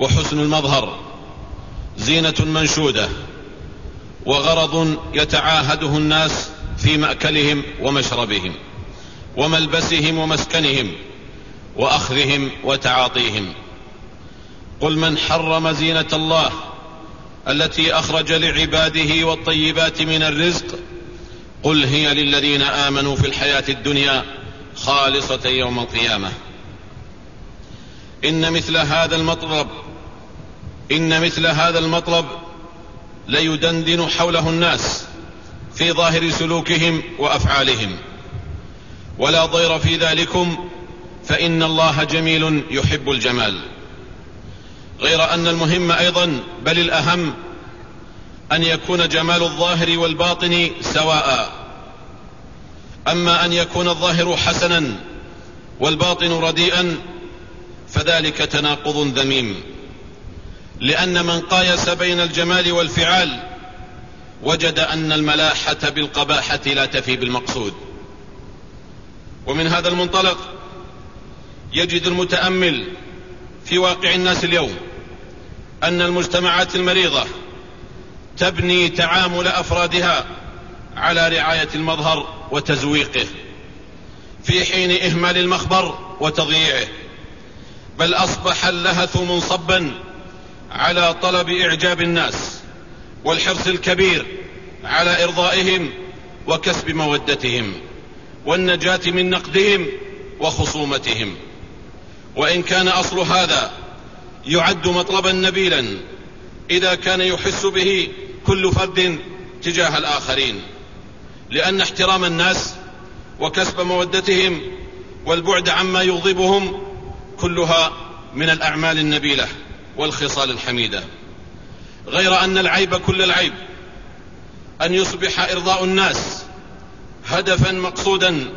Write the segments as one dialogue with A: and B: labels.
A: وحسن المظهر زينة منشودة وغرض يتعاهده الناس في مأكلهم ومشربهم وملبسهم ومسكنهم وأخذهم وتعاطيهم. قل من حرم زينة الله التي أخرج لعباده والطيبات من الرزق قل هي للذين آمنوا في الحياة الدنيا خالصة يوم القيامة. إن مثل هذا المطلب إن مثل هذا المطلب ليدندن حوله الناس في ظاهر سلوكهم وأفعالهم. ولا ضير في ذلكم فإن الله جميل يحب الجمال. غير أن المهم أيضا بل الأهم أن يكون جمال الظاهر والباطن سواء. أما أن يكون الظاهر حسنا والباطن رديئا فذلك تناقض ذميم. لأن من قايس بين الجمال والفعال وجد أن الملاحة بالقباحة لا تفي بالمقصود. ومن هذا المنطلق يجد المتأمل في واقع الناس اليوم أن المجتمعات المريضة تبني تعامل أفرادها على رعاية المظهر وتزويقه في حين إهمال المخبر وتضييعه بل أصبح اللهث منصبا على طلب إعجاب الناس والحرص الكبير على إرضائهم وكسب مودتهم والنجاة من نقدهم وخصومتهم. وإن كان أصل هذا يعد مطلبا نبيلا إذا كان يحس به كل فرد تجاه الآخرين. لأن احترام الناس وكسب مودتهم والبعد عما يغضبهم كلها من الأعمال النبيلة. والخصال الحميدة. غير أن العيب كل العيب. أن يصبح إرضاء الناس هدفا مقصودا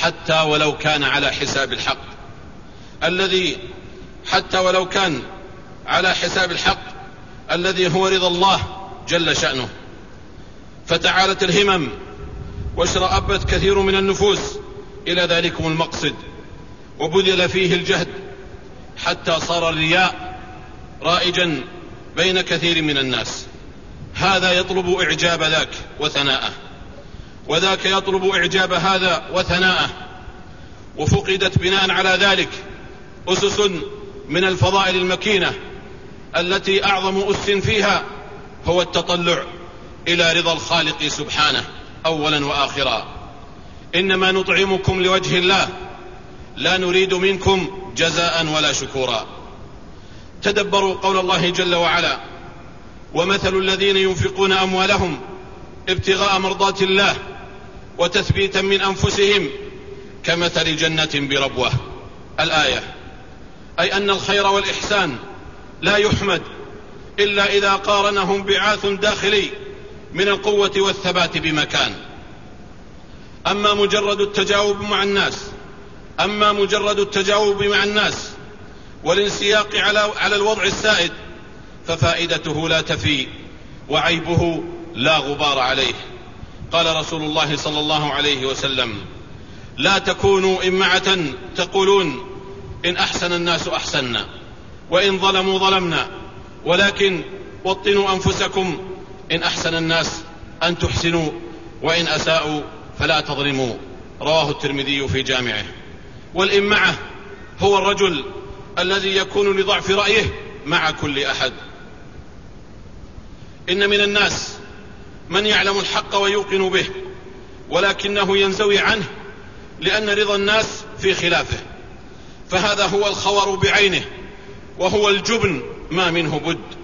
A: حتى ولو كان على حساب الحق. الذي حتى ولو كان على حساب الحق الذي هو رضا الله جل شأنه. فتعالت الهمم واشرأبت كثير من النفوس إلى ذلكم المقصد. وبذل فيه الجهد حتى صار الرياء رائجا بين كثير من الناس. هذا يطلب إعجاب ذاك وثناءه. وذاك يطلب إعجاب هذا وثناءه. وفقدت بناء على ذلك أسس من الفضائل المكينة التي أعظم أس فيها هو التطلع إلى رضا الخالق سبحانه أولا وآخرا. إنما نطعمكم لوجه الله. لا نريد منكم جزاء ولا شكورا. تدبروا قول الله جل وعلا ومثل الذين ينفقون أموالهم ابتغاء مرضات الله وتثبيتا من أنفسهم كمثل جنة بربوة. الآية أي أن الخير والإحسان لا يحمد إلا إذا قارنهم بعاث داخلي من القوة والثبات بمكان. أما مجرد التجاوب مع الناس أما مجرد التجاوب مع الناس والانسياق على على الوضع السائد ففائدته لا تفي وعيبه لا غبار عليه. قال رسول الله صلى الله عليه وسلم لا تكونوا إمعة تقولون إن أحسن الناس أحسنا وإن ظلموا ظلمنا ولكن وطنوا أنفسكم إن أحسن الناس أن تحسنوا وإن أساءوا فلا تظلموا. رواه الترمذي في جامعه. والإمعة هو الرجل الذي يكون لضعف رأيه مع كل أحد. إن من الناس من يعلم الحق ويوقن به ولكنه ينزوي عنه لأن رضا الناس في خلافه. فهذا هو الخور بعينه وهو الجبن ما منه بد.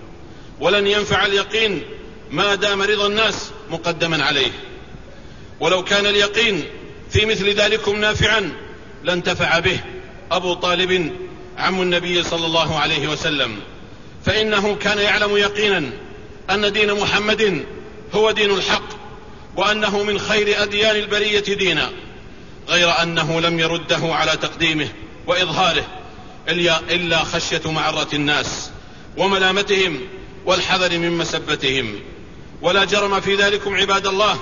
A: ولن ينفع اليقين ما دام رضا الناس مقدما عليه. ولو كان اليقين في مثل ذلكم نافعا لانتفع به أبو طالب عم النبي صلى الله عليه وسلم فإنه كان يعلم يقينا أن دين محمد هو دين الحق وأنه من خير أديان البرية دينا غير أنه لم يرده على تقديمه وإظهاره إلا خشية معرة الناس وملامتهم والحذر من مسبتهم. ولا جرم في ذلكم عباد الله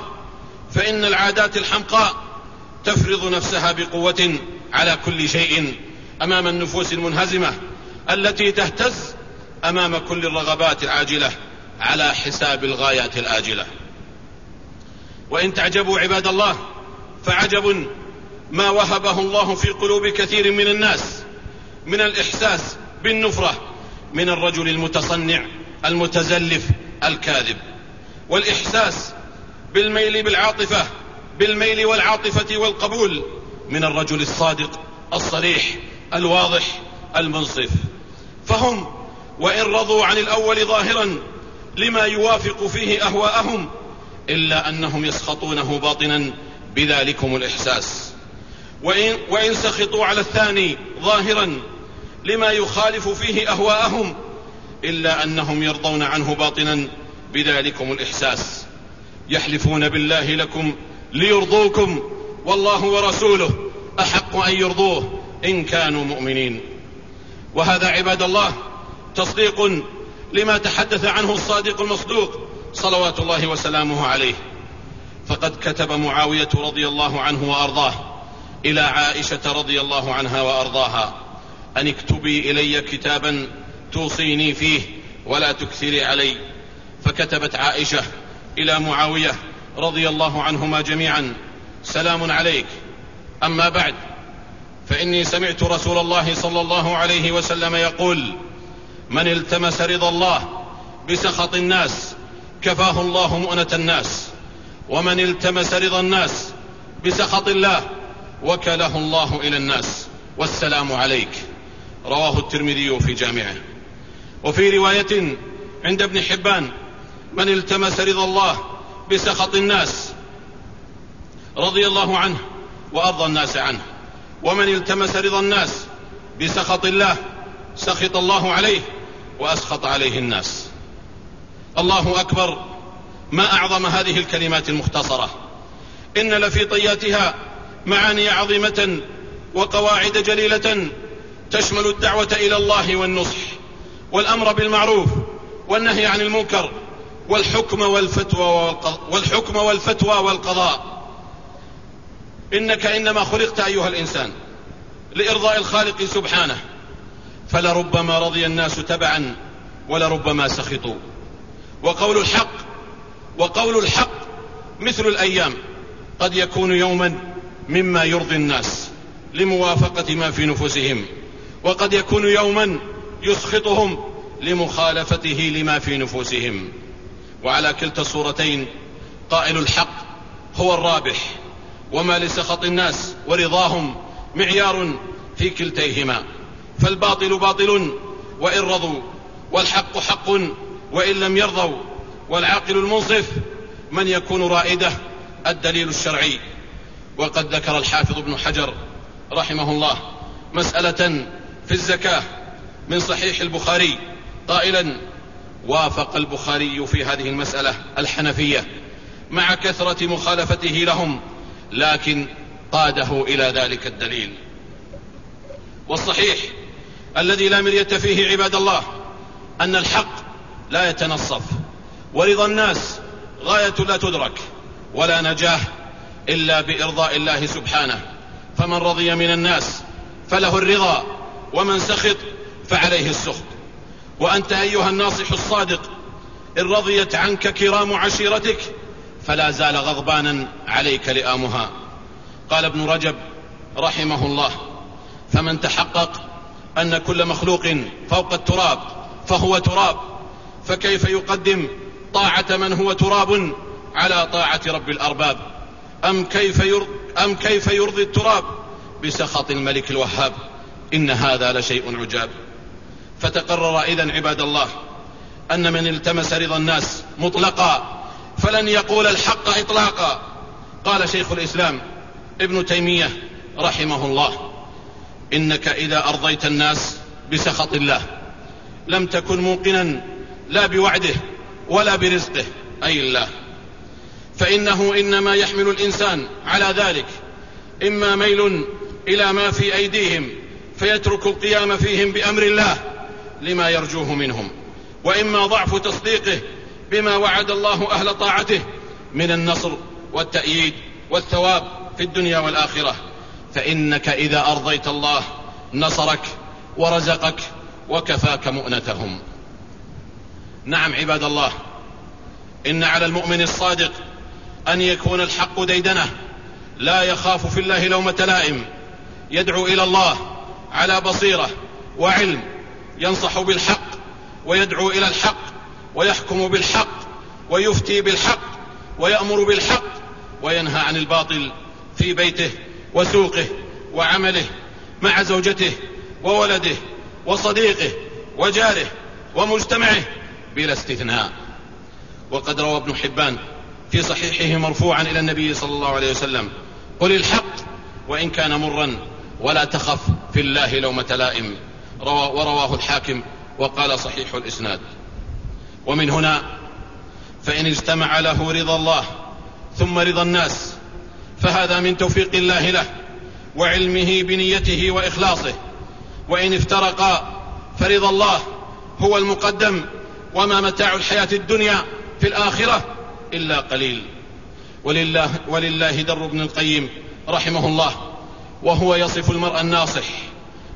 A: فإن العادات الحمقاء تفرض نفسها بقوة على كل شيء أمام النفوس المنهزمة التي تهتز أمام كل الرغبات العاجلة على حساب الغايات الآجلة. وإن تعجبوا عباد الله فعجب ما وهبه الله في قلوب كثير من الناس من الإحساس بالنفرة من الرجل المتصنع المتزلف الكاذب والإحساس بالميل بالعاطفة بالميل والعاطفة والقبول من الرجل الصادق الصريح الواضح المنصف. فهم وإن رضوا عن الأول ظاهرا لما يوافق فيه أهواءهم إلا أنهم يسخطونه باطنا بذلكم الإحساس. وإن, وإن سخطوا على الثاني ظاهرا لما يخالف فيه أهواءهم إلا أنهم يرضون عنه باطنا بذلكم الإحساس. يحلفون بالله لكم ليرضوكم والله ورسوله أحق أن يرضوه. إن كانوا مؤمنين. وهذا عباد الله تصديق لما تحدث عنه الصادق المصدوق صلوات الله وسلامه عليه. فقد كتب معاوية رضي الله عنه وأرضاه إلى عائشة رضي الله عنها وأرضاها. أن اكتبي إلي كتابا توصيني فيه ولا تكثري علي. فكتبت عائشة إلى معاوية رضي الله عنهما جميعا. سلام عليك. أما بعد فإني سمعت رسول الله صلى الله عليه وسلم يقول من التمس رضا الله بسخط الناس كفاه الله مؤنة الناس ومن التمس رضا الناس بسخط الله وكله الله إلى الناس. والسلام عليك. رواه الترمذي في جامعه. وفي رواية عند ابن حبان من التمس رضا الله بسخط الناس رضي الله عنه وأرضى الناس عنه. ومن التمس رضا الناس بسخط الله سخط الله عليه وأسخط عليه الناس. الله أكبر. ما أعظم هذه الكلمات المختصرة. إن لفي طياتها معاني عظيمة وقواعد جليلة تشمل الدعوة إلى الله والنصح والأمر بالمعروف والنهي عن المنكر والحكم والفتوى والحكم والفتوى والقضاء. إنك إنما خلقت أيها الإنسان لإرضاء الخالق سبحانه فلربما رضي الناس تبعا ولربما سخطوا. وقول الحق وقول الحق مثل الأيام قد يكون يوما مما يرضي الناس لموافقة ما في نفوسهم وقد يكون يوما يسخطهم لمخالفته لما في نفوسهم. وعلى كلتا الصورتين قائل الحق هو الرابح. وما لسخط الناس ورضاهم معيار في كلتيهما. فالباطل باطل وإن رضوا والحق حق وإن لم يرضوا والعاقل المنصف من يكون رائده الدليل الشرعي. وقد ذكر الحافظ ابن حجر رحمه الله مسألة في الزكاة من صحيح البخاري قائلا وافق البخاري في هذه المسألة الحنفية مع كثرة مخالفته لهم لكن قاده إلى ذلك الدليل. والصحيح الذي لا مرية فيه عباد الله أن الحق لا يتنصف ورضا الناس غاية لا تدرك ولا نجاه إلا بإرضاء الله سبحانه. فمن رضي من الناس فله الرضا ومن سخط فعليه السخط. وأنت أيها الناصح الصادق إن رضيت عنك كرام عشيرتك فلا زال غضبانا عليك لئامها. قال ابن رجب رحمه الله فمن تحقق أن كل مخلوق فوق التراب فهو تراب فكيف يقدم طاعة من هو تراب على طاعة رب الأرباب؟ أم كيف, يرضي أم كيف يرضي التراب بسخط الملك الوهاب؟ إن هذا لشيء عجاب. فتقرر إذن عباد الله أن من التمس رضا الناس مطلقا فلن يقول الحق إطلاقا. قال شيخ الإسلام ابن تيمية رحمه الله إنك إذا أرضيت الناس بسخط الله لم تكن موقنا لا بوعده ولا برزقه أي الله. فإنه إنما يحمل الإنسان على ذلك إما ميل إلى ما في أيديهم فيترك القيام فيهم بأمر الله لما يرجوه منهم وإما ضعف تصديقه بما وعد الله أهل طاعته من النصر والتأييد والثواب في الدنيا والآخرة. فإنك إذا أرضيت الله نصرك ورزقك وكفاك مؤنتهم. نعم عباد الله إن على المؤمن الصادق أن يكون الحق ديدنه. لا يخاف في الله لومة لائم. يدعو إلى الله على بصيرة وعلم ينصح بالحق ويدعو إلى الحق ويحكم بالحق ويفتي بالحق ويأمر بالحق وينهى عن الباطل في بيته وسوقه وعمله مع زوجته وولده وصديقه وجاره ومجتمعه بلا استثناء. وقد روى ابن حبان في صحيحه مرفوعا إلى النبي صلى الله عليه وسلم قل الحق وإن كان مرا ولا تخف في الله لومة لائم. ورواه الحاكم وقال صحيح الإسناد. ومن هنا فإن اجتمع له رضا الله ثم رضا الناس فهذا من توفيق الله له وعلمه بنيته وإخلاصه. وإن افترقا فرضا الله هو المقدم وما متاع الحياة الدنيا في الآخرة إلا قليل. ولله, ولله در ابن القيم رحمه الله وهو يصف المرء الناصح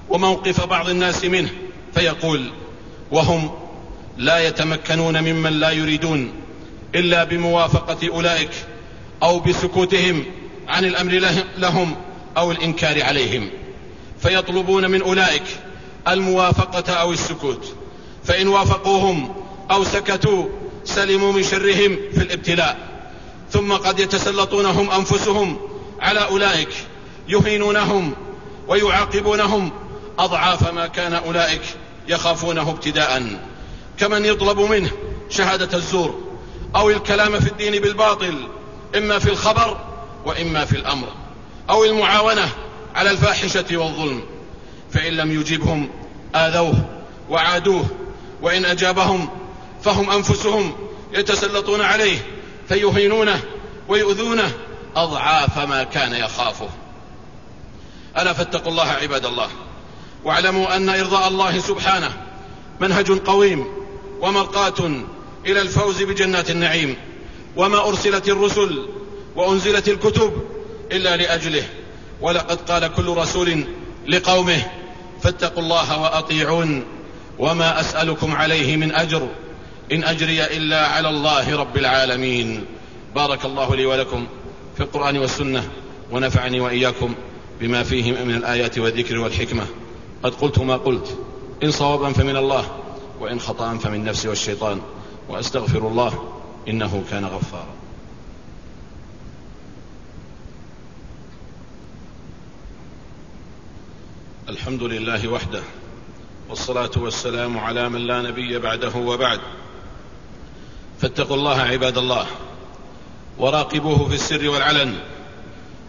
A: وموقف بعض الناس منه فيقول وهم لا يتمكنون ممن لا يريدون إلا بموافقة أولئك أو بسكوتهم عن الأمر لهم أو الإنكار عليهم. فيطلبون من أولئك الموافقة أو السكوت. فإن وافقوهم أو سكتوا سلموا من شرهم في الابتلاء. ثم قد يتسلطونهم أنفسهم على أولئك يهينونهم ويعاقبونهم أضعاف ما كان أولئك يخافونه ابتداء. كمن يطلب منه شهادة الزور أو الكلام في الدين بالباطل إما في الخبر وإما في الأمر أو المعاونة على الفاحشة والظلم. فإن لم يجبهم آذوه وعادوه وإن أجابهم فهم أنفسهم يتسلطون عليه فيهينونه ويؤذونه أضعاف ما كان يخافه. ألا فاتقوا الله عباد الله واعلموا أن إرضاء الله سبحانه منهج قويم ومرقاة إلى الفوز بجنات النعيم. وما أرسلت الرسل وأنزلت الكتب إلا لأجله. ولقد قال كل رسول لقومه فاتقوا الله وأطيعون. وما أسألكم عليه من أجر إن أجري إلا على الله رب العالمين. بارك الله لي ولكم في القرآن والسنة ونفعني وإياكم بما فيه من الآيات والذكر والحكمة. قد قلت ما قلت. إن صوابا فمن الله. وإن خطأ فمن نفسي والشيطان وأستغفر الله إنه كان غفارا. الحمد لله وحده والصلاة والسلام على من لا نبي بعده وبعد. فاتقوا الله عباد الله وراقبوه في السر والعلن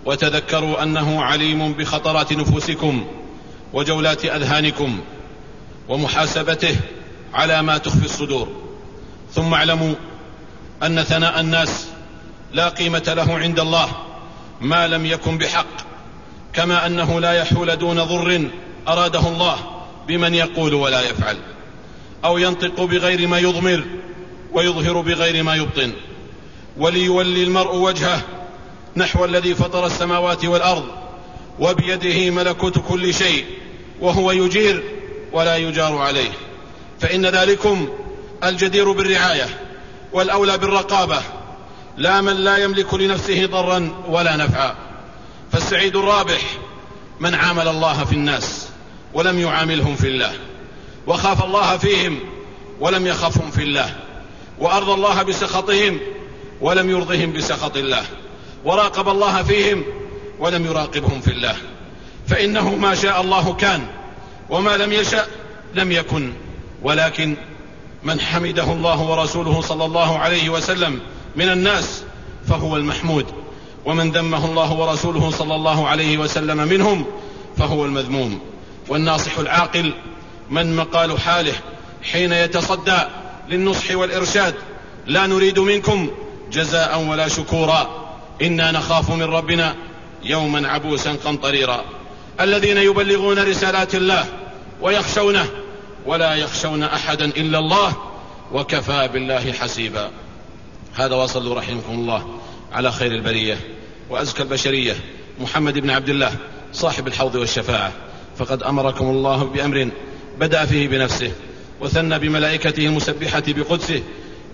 A: وتذكروا أنه عليم بخطرات نفوسكم وجولات أذهانكم ومحاسبته على ما تخفي الصدور. ثم اعلموا أن ثناء الناس لا قيمة له عند الله ما لم يكن بحق كما أنه لا يحول دون ضر أراده الله بمن يقول ولا يفعل أو ينطق بغير ما يضمر ويظهر بغير ما يبطن. وليولي المرء وجهه نحو الذي فطر السماوات والأرض وبيده ملكوت كل شيء وهو يجير ولا يجار عليه. فإن ذلكم الجدير بالرعاية والأولى بالرقابة. لا من لا يملك لنفسه ضرا ولا نفعا. فالسعيد الرابح من عامل الله في الناس ولم يعاملهم في الله. وخاف الله فيهم ولم يخفهم في الله. وأرضى الله بسخطهم ولم يرضهم بسخط الله. وراقب الله فيهم ولم يراقبهم في الله. فإنه ما شاء الله كان وما لم يشأ لم يكن. ولكن من حمده الله ورسوله صلى الله عليه وسلم من الناس فهو المحمود. ومن ذمه الله ورسوله صلى الله عليه وسلم منهم فهو المذموم. والناصح العاقل من مقال حاله حين يتصدى للنصح والإرشاد لا نريد منكم جزاء ولا شكورا. إنا نخاف من ربنا يوما عبوسا قمطريرا. الذين يبلغون رسالات الله ويخشونه ولا يخشون أحدا إلا الله وكفى بالله حسيبا. هذا وصلوا رحمكم الله على خير البرية وأزكى البشرية محمد بن عبد الله صاحب الحوض والشفاعة. فقد أمركم الله بأمر بدأ فيه بنفسه وثنى بملائكته المسبحة بقدسه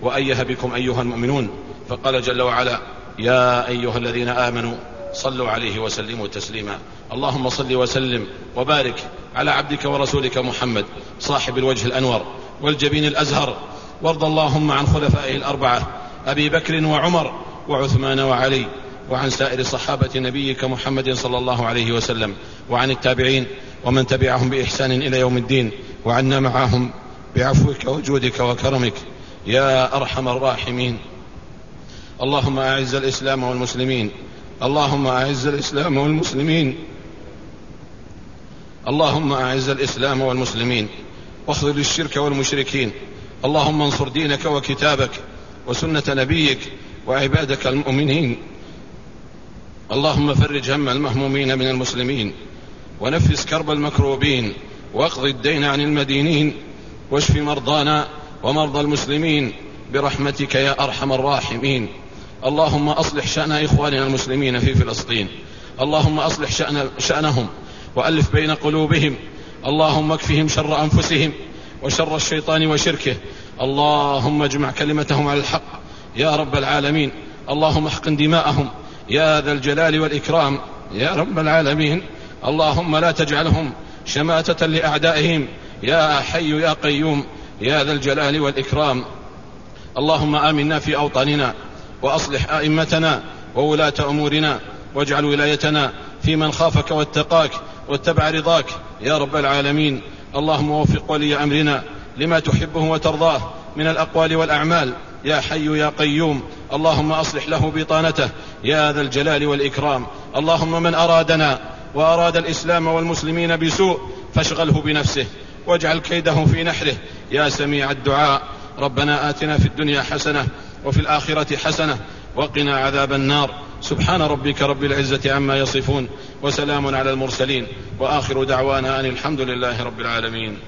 A: وايه بكم أيها المؤمنون. فقال جل وعلا يا أيها الذين آمنوا صلوا عليه وسلموا تسليما. اللهم صل وسلم وبارك على عبدك ورسولك محمد صاحب الوجه الأنور والجبين الأزهر. وارض اللهم عن خلفائه الأربعة أبي بكر وعمر وعثمان وعلي وعن سائر صحابة نبيك محمد صلى الله عليه وسلم وعن التابعين ومن تبعهم بإحسان إلى يوم الدين وعنا معهم بعفوك وجودك وكرمك. يا أرحم الراحمين. اللهم أعز الإسلام والمسلمين. اللهم أعز الإسلام والمسلمين. اللهم أعز الإسلام والمسلمين واخذل الشرك والمشركين. اللهم انصر دينك وكتابك وسنة نبيك وعبادك المؤمنين. اللهم فرج هم المهمومين من المسلمين ونفس كرب المكروبين واقض الدين عن المدينين واشف مرضانا ومرضى المسلمين برحمتك يا أرحم الراحمين. اللهم أصلح شأن إخواننا المسلمين في فلسطين. اللهم أصلح شأن شأنهم وألف بين قلوبهم. اللهم اكفهم شر أنفسهم وشر الشيطان وشركه. اللهم اجمع كلمتهم على الحق. يا رب العالمين. اللهم احقن دماءهم. يا ذا الجلال والإكرام. يا رب العالمين. اللهم لا تجعلهم شماتة لأعدائهم. يا حي يا قيوم. يا ذا الجلال والإكرام. اللهم آمنا في أوطاننا وأصلح أئمتنا وولاة أمورنا واجعل ولايتنا في من خافك واتقاك. واتبع رضاك يا رب العالمين. اللهم وفق ولي أمرنا لما تحبه وترضاه من الأقوال والأعمال. يا حي يا قيوم. اللهم أصلح له بطانته يا ذا الجلال والإكرام. اللهم من أرادنا وأراد الإسلام والمسلمين بسوء فاشغله بنفسه واجعل كيده في نحره يا سميع الدعاء. ربنا آتنا في الدنيا حسنة وفي الآخرة حسنة وقنا عذاب النار. سبحان ربك رب العزة عما يصفون وسلام على المرسلين وآخر دعوانا أن الحمد لله رب العالمين